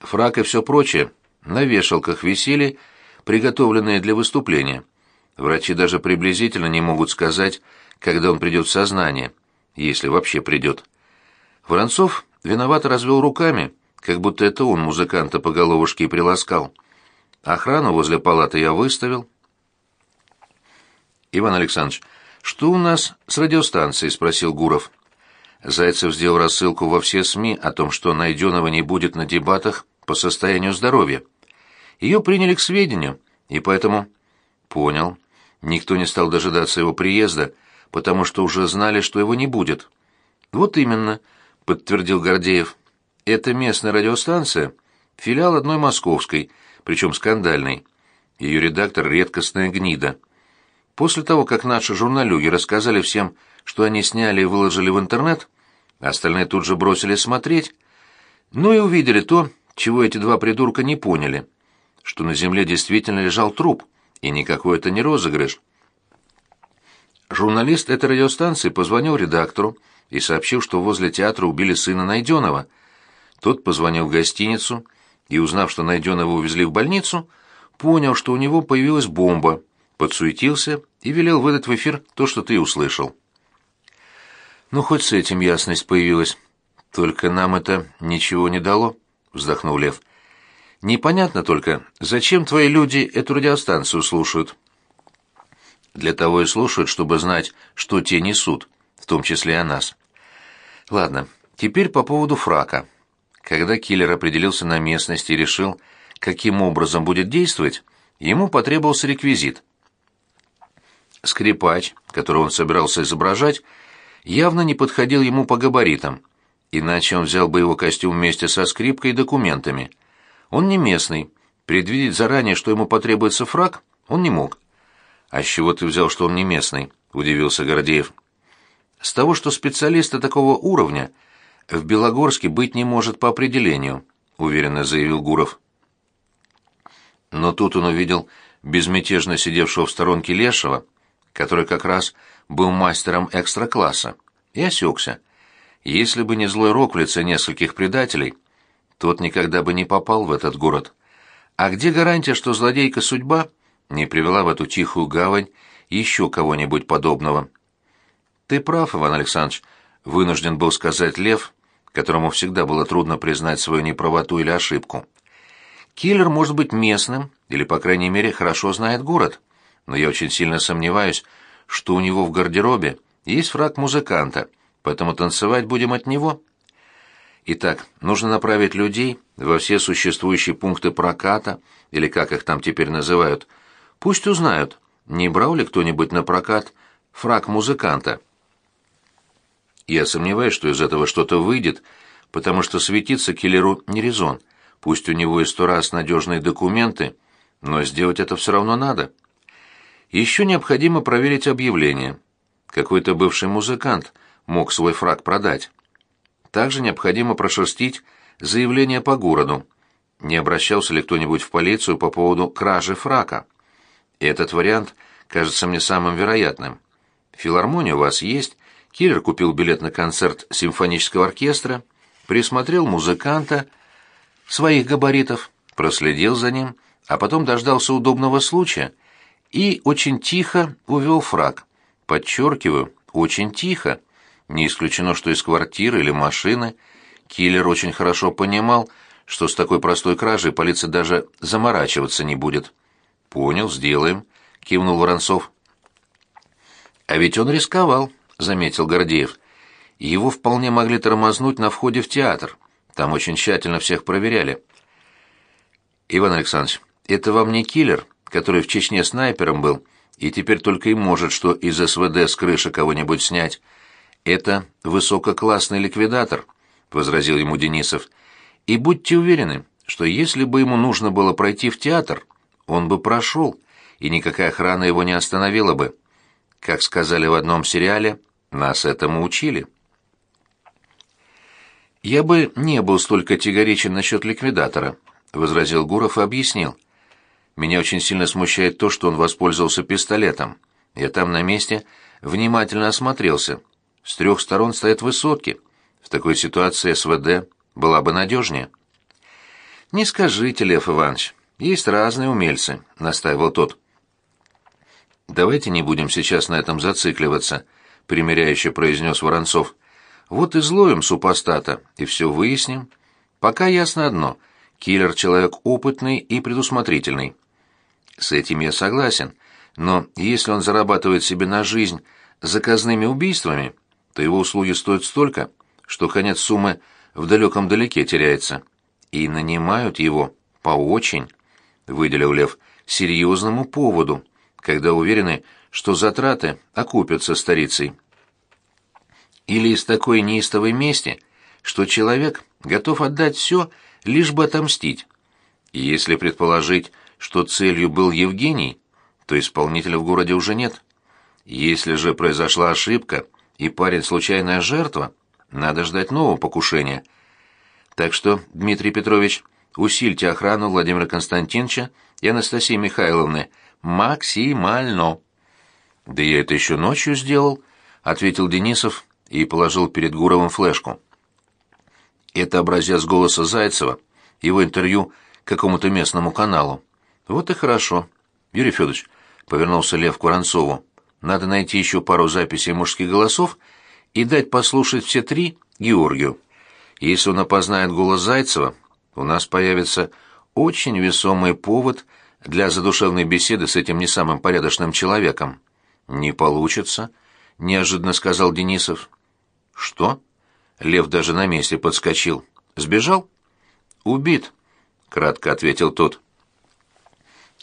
Фрак и все прочее на вешалках висели, приготовленные для выступления. Врачи даже приблизительно не могут сказать, когда он придет в сознание, если вообще придет. Воронцов виновато развел руками, как будто это он музыканта по головушке и приласкал. Охрану возле палаты я выставил. «Иван Александрович, что у нас с радиостанцией?» — спросил Гуров. Зайцев сделал рассылку во все СМИ о том, что Найденова не будет на дебатах по состоянию здоровья. Ее приняли к сведению, и поэтому... Понял. Никто не стал дожидаться его приезда, потому что уже знали, что его не будет. Вот именно, подтвердил Гордеев. Это местная радиостанция, филиал одной московской, причем скандальной. Ее редактор — редкостная гнида. После того, как наши журналюги рассказали всем, что они сняли и выложили в интернет, остальные тут же бросились смотреть, ну и увидели то, чего эти два придурка не поняли, что на земле действительно лежал труп, и никакой это не розыгрыш. Журналист этой радиостанции позвонил редактору и сообщил, что возле театра убили сына Найденова. Тот позвонил в гостиницу и, узнав, что Найденова увезли в больницу, понял, что у него появилась бомба, подсуетился и велел выдать в эфир то, что ты услышал. Ну, хоть с этим ясность появилась. Только нам это ничего не дало, вздохнул Лев. Непонятно только, зачем твои люди эту радиостанцию слушают? Для того и слушают, чтобы знать, что те несут, в том числе и о нас. Ладно, теперь по поводу фрака. Когда киллер определился на местности и решил, каким образом будет действовать, ему потребовался реквизит. Скрипач, которого он собирался изображать, явно не подходил ему по габаритам, иначе он взял бы его костюм вместе со скрипкой и документами. Он не местный, предвидеть заранее, что ему потребуется фрак, он не мог. «А с чего ты взял, что он не местный?» — удивился Гордеев. «С того, что специалиста такого уровня в Белогорске быть не может по определению», — уверенно заявил Гуров. Но тут он увидел безмятежно сидевшего в сторонке Лешего, который как раз был мастером экстра-класса, и осекся. Если бы не злой рок в лице нескольких предателей, тот никогда бы не попал в этот город. А где гарантия, что злодейка судьба не привела в эту тихую гавань еще кого-нибудь подобного. Ты прав, Иван Александрович, вынужден был сказать Лев, которому всегда было трудно признать свою неправоту или ошибку. Киллер может быть местным, или, по крайней мере, хорошо знает город, но я очень сильно сомневаюсь, что у него в гардеробе есть фраг музыканта, поэтому танцевать будем от него. Итак, нужно направить людей во все существующие пункты проката, или как их там теперь называют, Пусть узнают, не брал ли кто-нибудь на прокат фраг музыканта. Я сомневаюсь, что из этого что-то выйдет, потому что светиться киллеру не резон. Пусть у него и сто раз надежные документы, но сделать это все равно надо. Еще необходимо проверить объявление. Какой-то бывший музыкант мог свой фраг продать. Также необходимо прошерстить заявление по городу. Не обращался ли кто-нибудь в полицию по поводу кражи фрака? Этот вариант кажется мне самым вероятным. Филармония у вас есть, киллер купил билет на концерт симфонического оркестра, присмотрел музыканта своих габаритов, проследил за ним, а потом дождался удобного случая и очень тихо увел фраг. Подчеркиваю, очень тихо. Не исключено, что из квартиры или машины. Киллер очень хорошо понимал, что с такой простой кражей полиция даже заморачиваться не будет. Понял, сделаем, кивнул Воронцов. А ведь он рисковал, заметил Гордеев. Его вполне могли тормознуть на входе в театр. Там очень тщательно всех проверяли. Иван Александрович, это вам не киллер, который в Чечне снайпером был и теперь только и может что из СВД с крыши кого-нибудь снять. Это высококлассный ликвидатор, возразил ему Денисов. И будьте уверены, что если бы ему нужно было пройти в театр, он бы прошел, и никакая охрана его не остановила бы. Как сказали в одном сериале, нас этому учили. «Я бы не был столь категоричен насчет ликвидатора», — возразил Гуров и объяснил. «Меня очень сильно смущает то, что он воспользовался пистолетом. Я там на месте внимательно осмотрелся. С трех сторон стоят высотки. В такой ситуации СВД была бы надежнее». «Не скажите, Лев Иванович, есть разные умельцы», — настаивал тот. «Давайте не будем сейчас на этом зацикливаться», — примиряюще произнес Воронцов. «Вот и злоем супостата, и все выясним. Пока ясно одно — киллер — человек опытный и предусмотрительный». «С этим я согласен, но если он зарабатывает себе на жизнь заказными убийствами, то его услуги стоят столько, что конец суммы в далеком далеке теряется. И нанимают его по очень, выделил Лев, серьезному поводу, когда уверены, что затраты окупятся старицей. Или из такой неистовой мести, что человек готов отдать все, лишь бы отомстить. Если предположить, что целью был Евгений, то исполнителя в городе уже нет. Если же произошла ошибка, и парень случайная жертва, надо ждать нового покушения. Так что, Дмитрий Петрович, усильте охрану Владимира Константиновича и Анастасии Михайловны максимально. Да я это еще ночью сделал, ответил Денисов и положил перед Гуровым флешку. Это образец голоса Зайцева, его интервью какому-то местному каналу. Вот и хорошо. Юрий Федорович, повернулся Лев к Воронцову. Надо найти еще пару записей мужских голосов и дать послушать все три Георгию. Если он опознает голос Зайцева, у нас появится очень весомый повод для задушевной беседы с этим не самым порядочным человеком. Не получится, неожиданно сказал Денисов. Что? Лев даже на месте подскочил. Сбежал? Убит, кратко ответил тот.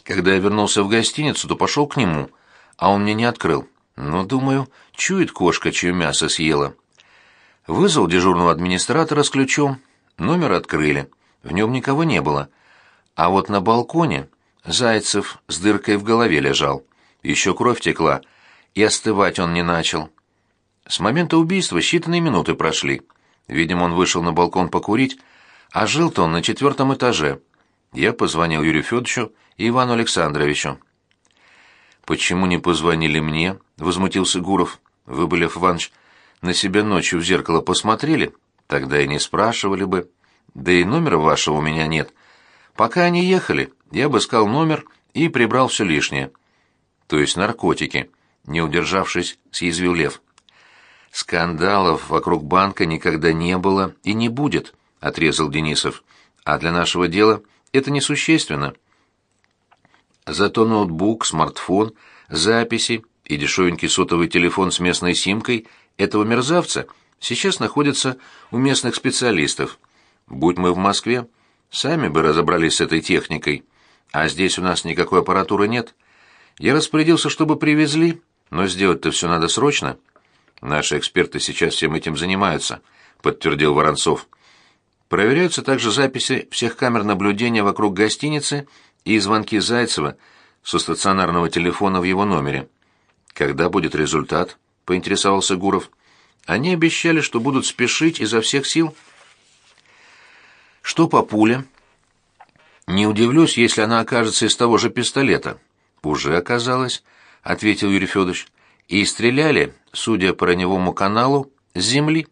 Когда я вернулся в гостиницу, то пошел к нему а он мне не открыл. Но, думаю, чует кошка, чье мясо съела. Вызвал дежурного администратора с ключом, номер открыли. В нем никого не было. А вот на балконе Зайцев с дыркой в голове лежал. Еще кровь текла, и остывать он не начал. С момента убийства считанные минуты прошли. Видимо, он вышел на балкон покурить, а жил-то он на четвертом этаже. Я позвонил Юрию Федоровичу Ивану Александровичу. «Почему не позвонили мне?» — возмутился Гуров. «Вы, Лев Иванович, на себя ночью в зеркало посмотрели? Тогда и не спрашивали бы. Да и номера вашего у меня нет. Пока они ехали, я обыскал номер и прибрал все лишнее. То есть наркотики», — не удержавшись, съязвил Лев. «Скандалов вокруг банка никогда не было и не будет», — отрезал Денисов. «А для нашего дела это несущественно». Зато ноутбук, смартфон, записи и дешевенький сотовый телефон с местной симкой этого мерзавца сейчас находятся у местных специалистов. Будь мы в Москве, сами бы разобрались с этой техникой. А здесь у нас никакой аппаратуры нет. Я распорядился, чтобы привезли, но сделать-то все надо срочно. Наши эксперты сейчас всем этим занимаются, подтвердил Воронцов. Проверяются также записи всех камер наблюдения вокруг гостиницы и звонки Зайцева со стационарного телефона в его номере. Когда будет результат? поинтересовался Гуров. Они обещали, что будут спешить изо всех сил. Что по пуле? Не удивлюсь, если она окажется из того же пистолета. Уже оказалось, ответил Юрий Федорович. И стреляли, судя по раневому каналу, с земли.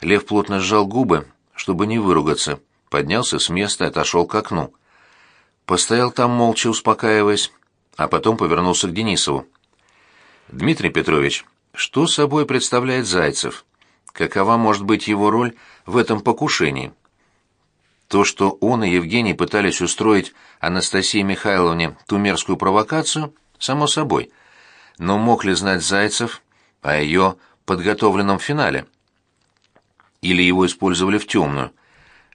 Лев плотно сжал губы, чтобы не выругаться, поднялся с места и отошел к окну. Постоял там молча, успокаиваясь, а потом повернулся к Денисову. «Дмитрий Петрович, что собой представляет Зайцев? Какова может быть его роль в этом покушении?» То, что он и Евгений пытались устроить Анастасии Михайловне ту мерзкую провокацию, само собой. Но мог ли знать Зайцев о ее подготовленном финале? Или его использовали в темную?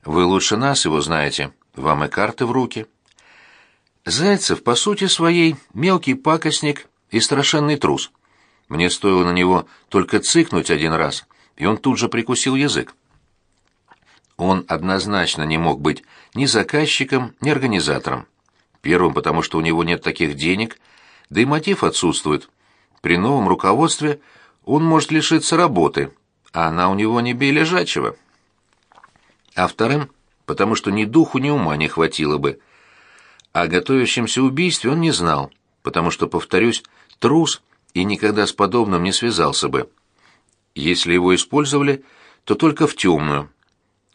Вы лучше нас его знаете, вам и карты в руки. Зайцев, по сути своей, мелкий пакостник и страшенный трус. Мне стоило на него только цыкнуть один раз, и он тут же прикусил язык. Он однозначно не мог быть ни заказчиком, ни организатором. Первым, потому что у него нет таких денег, да и мотив отсутствует. При новом руководстве он может лишиться работы, а она у него не бей лежачего. А вторым, потому что ни духу, ни ума не хватило бы – о готовящемся убийстве он не знал, потому что, повторюсь, трус и никогда с подобным не связался бы. Если его использовали, то только в темную.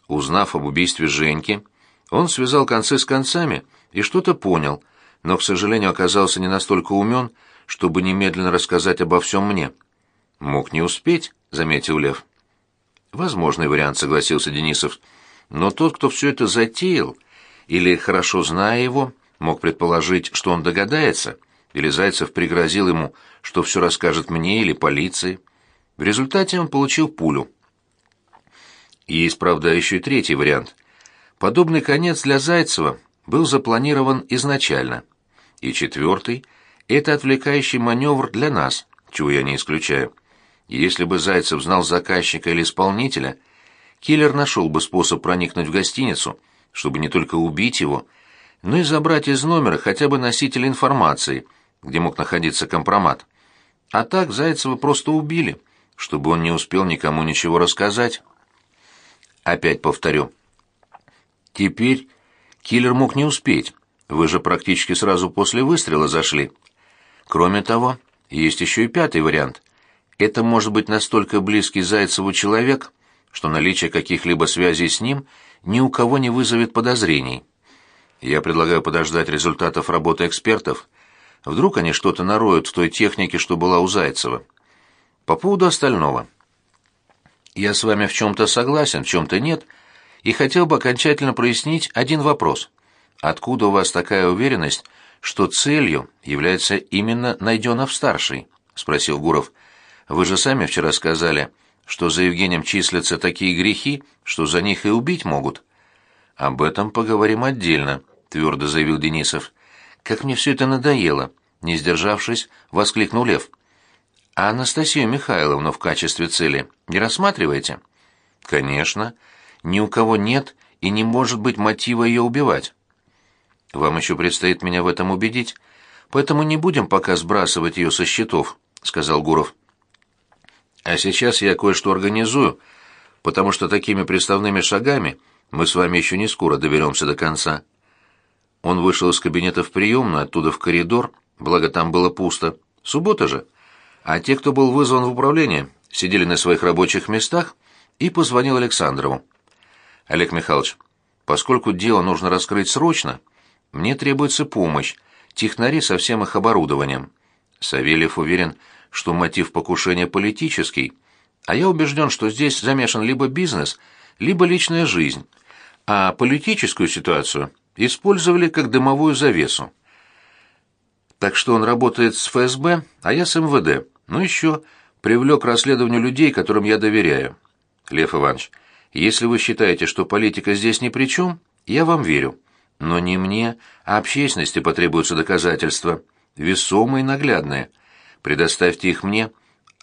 Узнав об убийстве Женьки, Он связал концы с концами и что-то понял, но, к сожалению, оказался не настолько умен, чтобы немедленно рассказать обо всем мне. «Мог не успеть», — заметил Лев. «Возможный вариант», — согласился Денисов. «Но тот, кто все это затеял, или, хорошо зная его, мог предположить, что он догадается, или Зайцев пригрозил ему, что все расскажет мне или полиции. В результате он получил пулю». Есть, правда, еще и третий вариант. Подобный конец для Зайцева был запланирован изначально. И четвертый — это отвлекающий маневр для нас, чего я не исключаю. Если бы Зайцев знал заказчика или исполнителя, киллер нашел бы способ проникнуть в гостиницу, чтобы не только убить его, но и забрать из номера хотя бы носитель информации, где мог находиться компромат. А так Зайцева просто убили, чтобы он не успел никому ничего рассказать. Опять повторю. Теперь киллер мог не успеть. Вы же практически сразу после выстрела зашли. Кроме того, есть еще и пятый вариант. Это может быть настолько близкий Зайцеву человек, что наличие каких-либо связей с ним ни у кого не вызовет подозрений. Я предлагаю подождать результатов работы экспертов. Вдруг они что-то нароют в той технике, что была у Зайцева. По поводу остального. Я с вами в чем-то согласен, в чем-то нет, и хотел бы окончательно прояснить один вопрос. Откуда у вас такая уверенность, что целью является именно Найденов-старший? — спросил Гуров. — вы же сами вчера сказали, что за Евгением числятся такие грехи, что за них и убить могут. Об этом поговорим отдельно, твердо заявил Денисов. Как мне все это надоело, не сдержавшись, воскликнул Лев. А Анастасию Михайловну в качестве цели не рассматриваете? Конечно. Ни у кого нет и не может быть мотива ее убивать. Вам еще предстоит меня в этом убедить, поэтому не будем пока сбрасывать ее со счетов, сказал Гуров. А сейчас я кое-что организую, потому что такими приставными шагами мы с вами еще не скоро доберемся до конца». Он вышел из кабинета в приемную, оттуда в коридор, благо там было пусто. Суббота же. А те, кто был вызван в управление, сидели на своих рабочих местах и позвонил Александрову. «Олег Михайлович, поскольку дело нужно раскрыть срочно, мне требуется помощь, технари со всем их оборудованием». Савельев уверен, что мотив покушения политический, а я убежден, что здесь замешан либо бизнес, либо личная жизнь, а политическую ситуацию использовали как дымовую завесу. Так что он работает с ФСБ, а я с МВД. Ну еще привлек к расследованию людей, которым я доверяю. Лев Иванович, если вы считаете, что политика здесь ни при чем, я вам верю. Но не мне, а общественности потребуются доказательства, весомые и наглядные. Предоставьте их мне,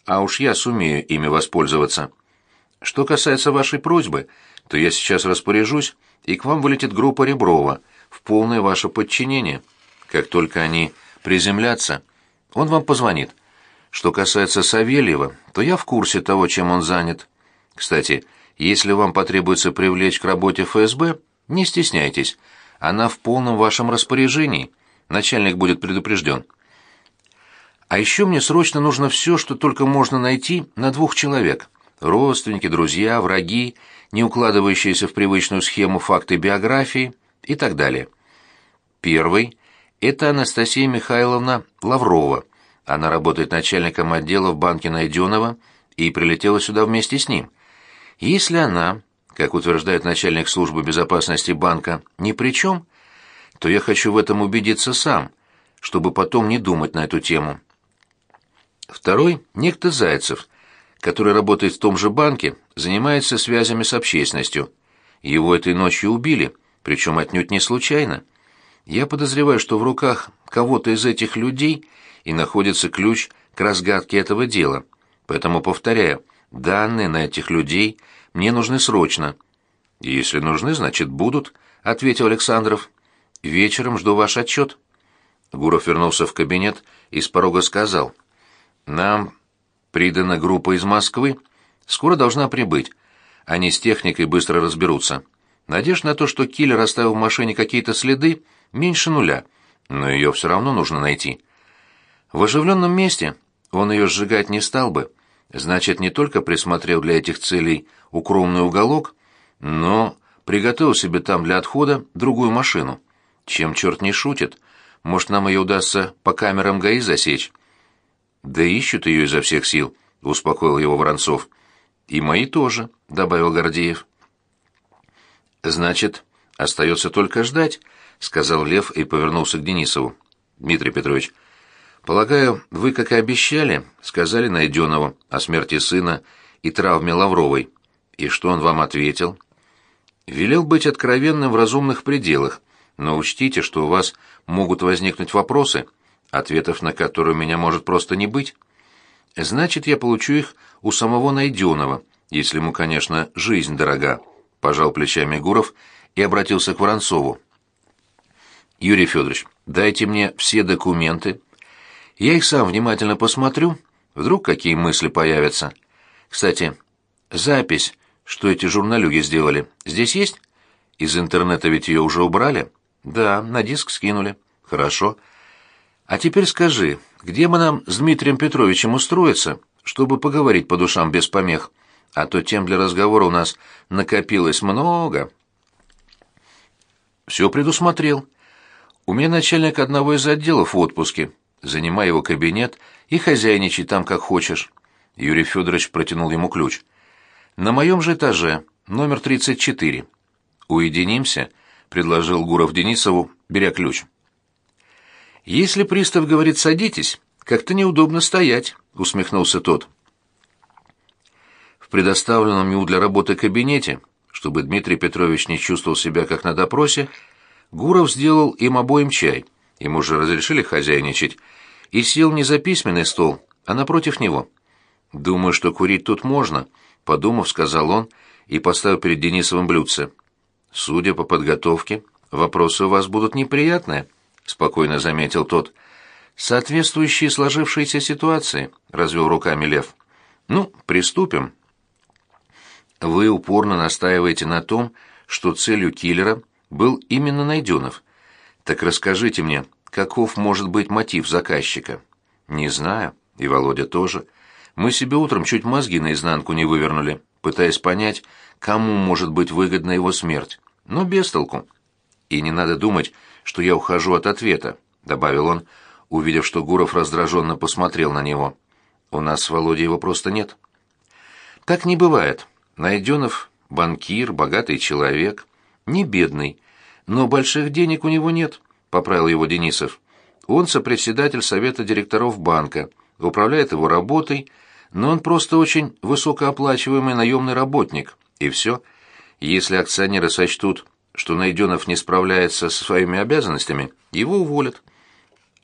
а уж я сумею ими воспользоваться. Что касается вашей просьбы, то я сейчас распоряжусь, и к вам вылетит группа Реброва в полное ваше подчинение. Как только они приземлятся, он вам позвонит. Что касается Савельева, то я в курсе того, чем он занят. Кстати, если вам потребуется привлечь к работе ФСБ, не стесняйтесь, она в полном вашем распоряжении. Начальник будет предупрежден. А еще мне срочно нужно все, что только можно найти на двух человек. Родственники, друзья, враги, не укладывающиеся в привычную схему факты биографии и так далее. Первый – это Анастасия Михайловна Лаврова. Она работает начальником отдела в банке Найденова и прилетела сюда вместе с ним. Если она, как утверждает начальник службы безопасности банка, ни при чем, то я хочу в этом убедиться сам, чтобы потом не думать на эту тему. Второй – некто Зайцев, который работает в том же банке, занимается связями с общественностью. Его этой ночью убили, причем отнюдь не случайно. Я подозреваю, что в руках кого-то из этих людей и находится ключ к разгадке этого дела. Поэтому повторяю, данные на этих людей мне нужны срочно. Если нужны, значит будут, ответил Александров. Вечером жду ваш отчет. Гуров вернулся в кабинет и с порога сказал – нам придана группа из Москвы. Скоро должна прибыть. Они с техникой быстро разберутся. Надежда на то, что киллер оставил в машине какие-то следы, меньше нуля, но ее все равно нужно найти. В оживленном месте он ее сжигать не стал бы. Значит, не только присмотрел для этих целей укромный уголок, но приготовил себе там для отхода другую машину. Чем черт не шутит? Может, нам ее удастся по камерам ГАИ засечь? Да ищут ее изо всех сил, успокоил его Воронцов. И мои тоже, добавил Гордеев. Значит, остается только ждать, сказал Лев и повернулся к Денисову. Дмитрий Петрович, полагаю, вы, как и обещали, сказали Найденову о смерти сына и травме Лавровой. И что он вам ответил? Велел быть откровенным в разумных пределах, но учтите, что у вас могут возникнуть вопросы, ответов на которые у меня может просто не быть. Значит, я получу их у самого Найденова, если ему, конечно, жизнь дорога, пожал плечами Гуров и обратился к Воронцову. Юрий Федорович, дайте мне все документы. Я их сам внимательно посмотрю, вдруг какие мысли появятся. Кстати, запись, что эти журналюги сделали, здесь есть? Из интернета ведь ее уже убрали? Да, на диск скинули. Хорошо. А теперь скажи, где мы нам с Дмитрием Петровичем устроиться, чтобы поговорить по душам без помех? А то тем для разговора у нас накопилось много. Все предусмотрел. У меня начальник одного из отделов в отпуске. Занимай его кабинет и хозяйничай там, как хочешь. Юрий Федорович протянул ему ключ. На моем же этаже, номер 34. Уединимся, предложил Гуров Денисову, беря ключ. Если пристав говорит «садитесь», как-то неудобно стоять, усмехнулся тот. В предоставленном ему для работы кабинете, чтобы Дмитрий Петрович не чувствовал себя как на допросе, Гуров сделал им обоим чай, ему же разрешили хозяйничать, и сел не за письменный стол, а напротив него. «Думаю, что курить тут можно», — подумав, сказал он и поставил перед Денисовым блюдце. «Судя по подготовке, вопросы у вас будут неприятные», — спокойно заметил тот. «Соответствующие сложившейся ситуации», — развел руками Лев. «Ну, приступим». «Вы упорно настаиваете на том, что целью киллера — был именно Найденов. Так расскажите мне, каков может быть мотив заказчика? Не знаю, и Володя тоже. Мы себе утром чуть мозги наизнанку не вывернули, пытаясь понять, кому может быть выгодна его смерть. Но без толку. И не надо думать, что я ухожу от ответа, добавил он, увидев, что Гуров раздраженно посмотрел на него. У нас с Володей его просто нет. Так не бывает. Найденов — банкир, богатый человек, не бедный, но больших денег у него нет, поправил его Денисов. Он сопредседатель совета директоров банка, управляет его работой, но он просто очень высокооплачиваемый наемный работник, и все. Если акционеры сочтут, что Найденов не справляется со своими обязанностями, его уволят.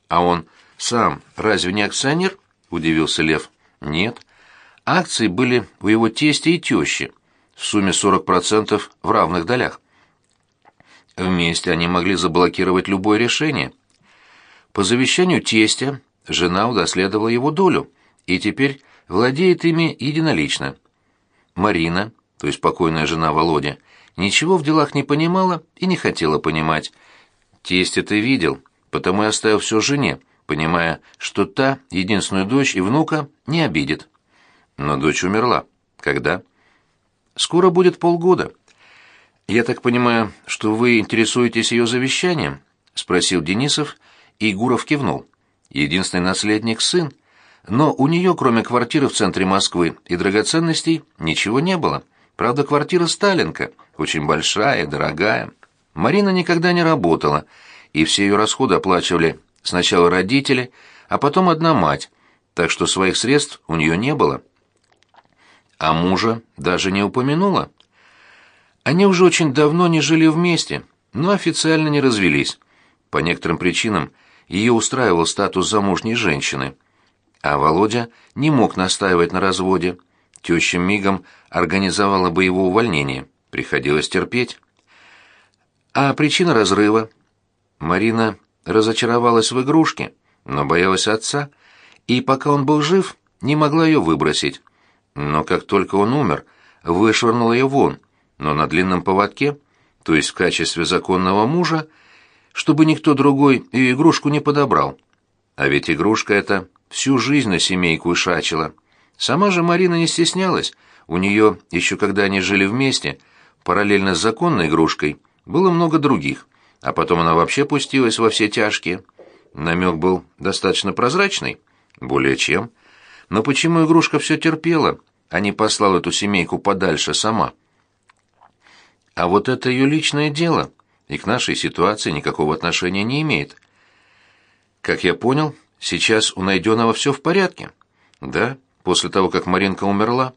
А он сам разве не акционер? удивился Лев. Нет. Акции были у его тестя и тещи, в сумме 40% в равных долях. Вместе они могли заблокировать любое решение. По завещанию тестя жена удоследовала его долю и теперь владеет ими единолично. Марина, то есть покойная жена Володя, ничего в делах не понимала и не хотела понимать. Тестя ты видел, потому и оставил все жене, понимая, что та, единственную дочь и внука, не обидит. Но дочь умерла. Когда? Скоро будет полгода. «Я так понимаю, что вы интересуетесь ее завещанием?» — спросил Денисов, и Гуров кивнул. «Единственный наследник — сын. Но у нее, кроме квартиры в центре Москвы и драгоценностей, ничего не было. Правда, квартира Сталинка, очень большая, дорогая. Марина никогда не работала, и все ее расходы оплачивали сначала родители, а потом одна мать, так что своих средств у нее не было. А мужа даже не упомянула. Они уже очень давно не жили вместе, но официально не развелись. По некоторым причинам ее устраивал статус замужней женщины. А Володя не мог настаивать на разводе. Теща мигом организовала бы его увольнение. Приходилось терпеть. А причина разрыва? Марина разочаровалась в игрушке, но боялась отца, и пока он был жив, не могла ее выбросить. Но как только он умер, вышвырнула ее вон — но на длинном поводке, то есть в качестве законного мужа, чтобы никто другой и игрушку не подобрал. А ведь игрушка эта всю жизнь на семейку ишачила. Сама же Марина не стеснялась, у нее, еще когда они жили вместе, параллельно с законной игрушкой было много других, а потом она вообще пустилась во все тяжкие. Намек был достаточно прозрачный, более чем. Но почему игрушка все терпела, а не послала эту семейку подальше сама? А вот это ее личное дело, и к нашей ситуации никакого отношения не имеет. Как я понял, сейчас у Найденова все в порядке. Да, после того, как Маринка умерла,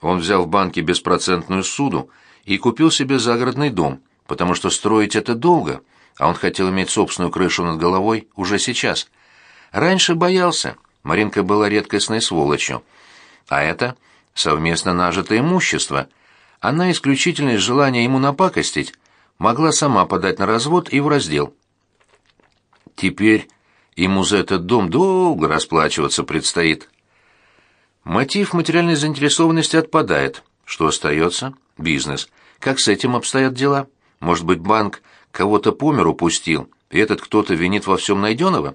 он взял в банке беспроцентную суду и купил себе загородный дом, потому что строить это долго, а он хотел иметь собственную крышу над головой уже сейчас. Раньше боялся, Маринка была редкостной сволочью. А это совместно нажитое имущество. Она исключительно из желания ему напакостить могла сама подать на развод и в раздел. Теперь ему за этот дом долго расплачиваться предстоит. Мотив материальной заинтересованности отпадает. Что остается? Бизнес. Как с этим обстоят дела? Может быть, банк кого-то по миру пустил, и этот кто-то винит во всем найденного?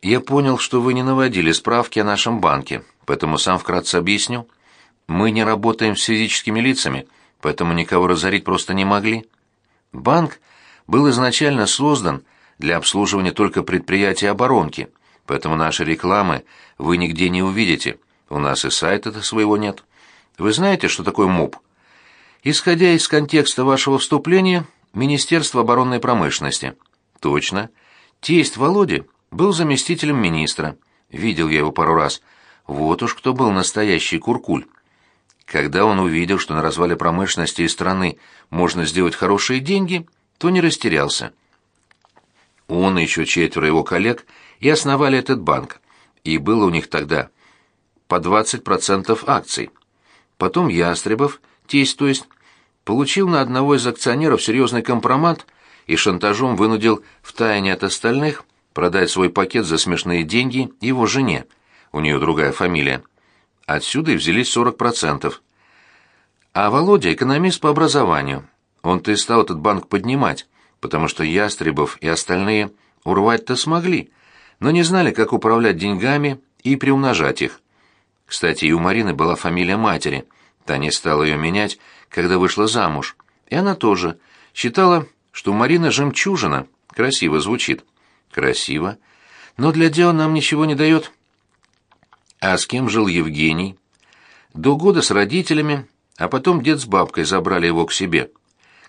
Я понял, что вы не наводили справки о нашем банке, поэтому сам вкратце объясню. Мы не работаем с физическими лицами, поэтому никого разорить просто не могли. Банк был изначально создан для обслуживания только предприятий оборонки, поэтому наши рекламы вы нигде не увидите. У нас и сайта-то своего нет. Вы знаете, что такое МОП? Исходя из контекста вашего вступления, Министерство оборонной промышленности. Точно. Тесть Володи был заместителем министра. Видел я его пару раз. Вот уж кто был настоящий куркуль. Когда он увидел, что на развале промышленности и страны можно сделать хорошие деньги, то не растерялся. Он и еще четверо его коллег и основали этот банк, и было у них тогда по 20% акций. Потом Ястребов, тесть то есть, получил на одного из акционеров серьезный компромат и шантажом вынудил втайне от остальных продать свой пакет за смешные деньги его жене, у нее другая фамилия. Отсюда и взялись 40%. А Володя экономист по образованию. Он-то и стал этот банк поднимать, потому что Ястребов и остальные урвать-то смогли, но не знали, как управлять деньгами и приумножать их. Кстати, и у Марины была фамилия матери. Та не стала ее менять, когда вышла замуж. И она тоже считала, что Марина жемчужина. Красиво звучит. Красиво. Но для дела нам ничего не дает. А с кем жил Евгений? До года с родителями, а потом дед с бабкой забрали его к себе.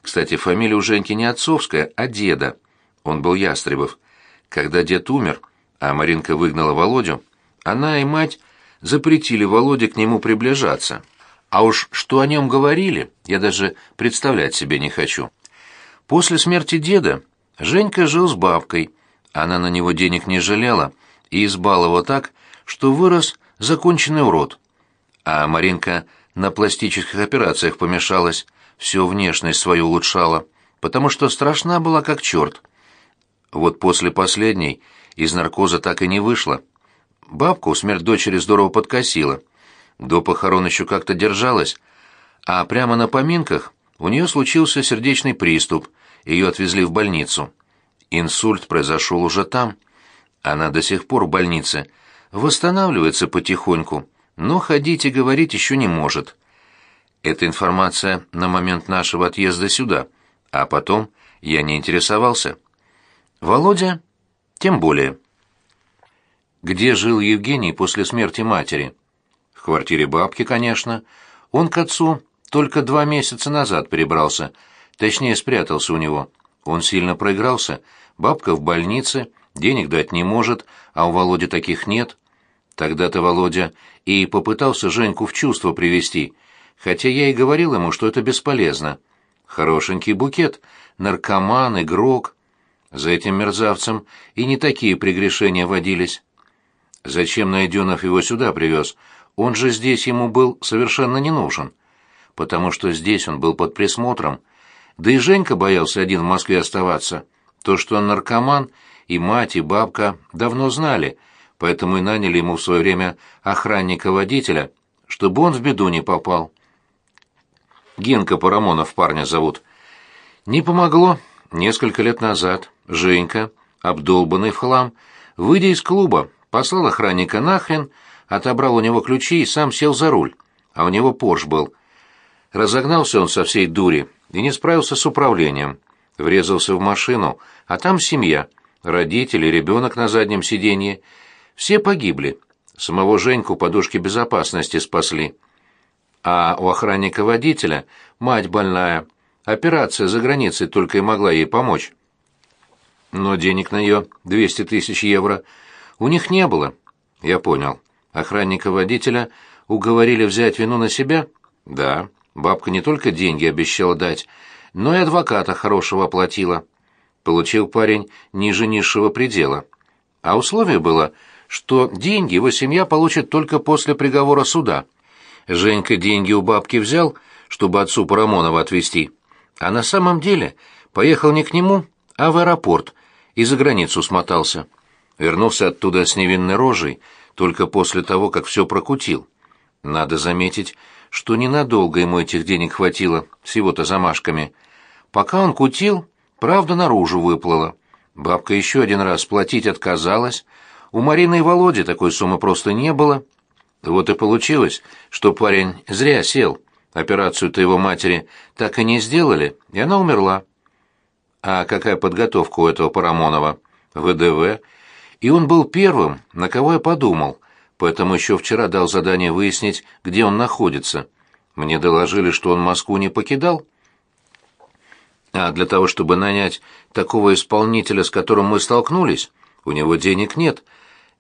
Кстати, фамилия у Женьки не отцовская, а деда. Он был Ястребов. Когда дед умер, а Маринка выгнала Володю, она и мать запретили Володе к нему приближаться. А уж что о нем говорили, я даже представлять себе не хочу. После смерти деда Женька жил с бабкой. Она на него денег не жалела и избаловала так, что вырос законченный урод. А Маринка на пластических операциях помешалась, всю внешность свою улучшала, потому что страшна была как черт. Вот после последней из наркоза так и не вышла. Бабку смерть дочери здорово подкосила. До похорон еще как-то держалась, а прямо на поминках у нее случился сердечный приступ, ее отвезли в больницу. Инсульт произошел уже там. Она до сих пор в больнице, восстанавливается потихоньку, но ходить и говорить еще не может. Эта информация на момент нашего отъезда сюда, а потом я не интересовался. Володя тем более. Где жил Евгений после смерти матери? В квартире бабки, конечно. Он к отцу только два месяца назад перебрался, точнее спрятался у него. Он сильно проигрался, бабка в больнице, денег дать не может, а у Володи таких нет. Тогда-то Володя и попытался Женьку в чувство привести, хотя я и говорил ему, что это бесполезно. Хорошенький букет, наркоман, игрок. За этим мерзавцем и не такие прегрешения водились. Зачем Найденов его сюда привез? Он же здесь ему был совершенно не нужен. Потому что здесь он был под присмотром. Да и Женька боялся один в Москве оставаться. То, что он наркоман, и мать, и бабка давно знали, поэтому и наняли ему в свое время охранника-водителя, чтобы он в беду не попал. Генка Парамонов парня зовут. Не помогло. Несколько лет назад Женька, обдолбанный в хлам, выйдя из клуба, послал охранника нахрен, отобрал у него ключи и сам сел за руль, а у него Порш был. Разогнался он со всей дури и не справился с управлением. Врезался в машину, а там семья, родители, ребенок на заднем сиденье. Все погибли. Самого Женьку подушки безопасности спасли. А у охранника-водителя мать больная. Операция за границей только и могла ей помочь. Но денег на нее 200 тысяч евро у них не было. Я понял. Охранника-водителя уговорили взять вину на себя? Да. Бабка не только деньги обещала дать, но и адвоката хорошего оплатила. Получил парень ниже низшего предела. А условие было, что деньги его семья получит только после приговора суда. Женька деньги у бабки взял, чтобы отцу Парамонова отвезти, а на самом деле поехал не к нему, а в аэропорт и за границу смотался. Вернулся оттуда с невинной рожей только после того, как все прокутил. Надо заметить, что ненадолго ему этих денег хватило, всего-то замашками. Пока он кутил, правда наружу выплыла. Бабка еще один раз платить отказалась. У Марины и Володи такой суммы просто не было. Вот и получилось, что парень зря сел. Операцию-то его матери так и не сделали, и она умерла. А какая подготовка у этого Парамонова? ВДВ. И он был первым, на кого я подумал, поэтому еще вчера дал задание выяснить, где он находится. Мне доложили, что он Москву не покидал. А для того, чтобы нанять такого исполнителя, с которым мы столкнулись, у него денег нет.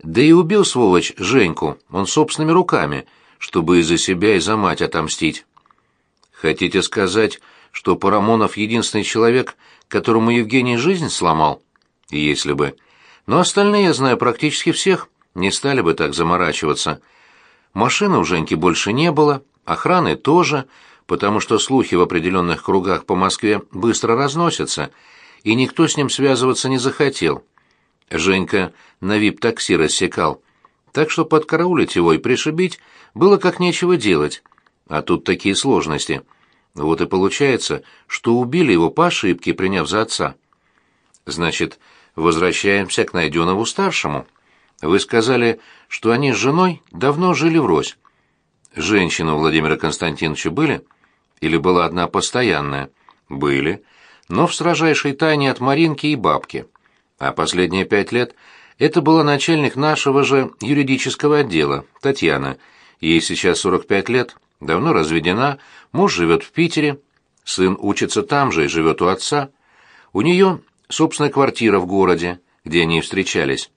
Да и убил, сволочь, Женьку, он собственными руками, чтобы и за себя, и за мать отомстить. Хотите сказать, что Парамонов единственный человек, которому Евгений жизнь сломал? Если бы. Но остальные, я знаю практически всех, не стали бы так заморачиваться. Машины у Женьки больше не было, охраны тоже, потому что слухи в определенных кругах по Москве быстро разносятся, и никто с ним связываться не захотел. Женька на вип-такси рассекал, так что подкараулить его и пришибить было как нечего делать. А тут такие сложности. Вот и получается, что убили его по ошибке, приняв за отца. Значит, возвращаемся к Найденову-старшему. Вы сказали, что они с женой давно жили врозь. Женщины у Владимира Константиновича были? Или была одна постоянная? Были, но в строжайшей тайне от Маринки и бабки. А последние пять лет это была начальник нашего же юридического отдела, Татьяна. Ей сейчас 45 лет, давно разведена, муж живет в Питере, сын учится там же и живет у отца. У нее собственная квартира в городе, где они встречались.